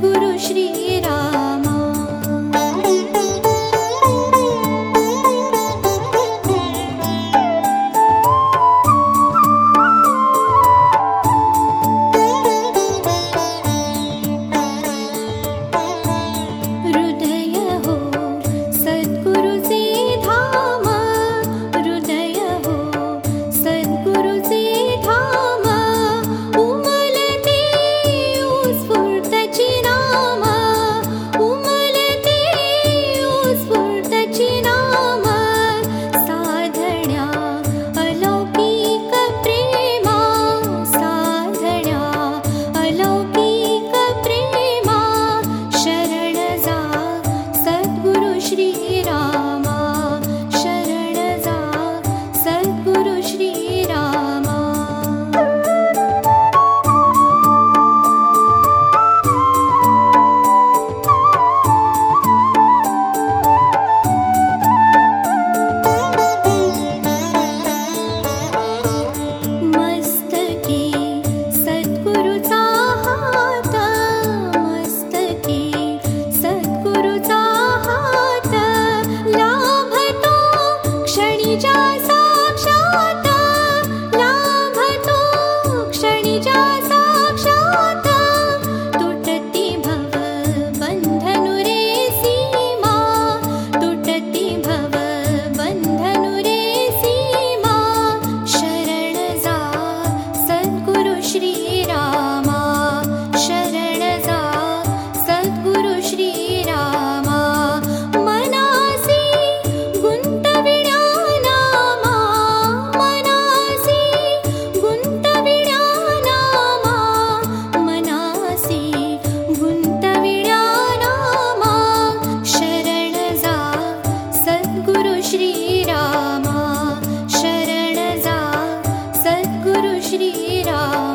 Guru Shri Ram. श्रीरा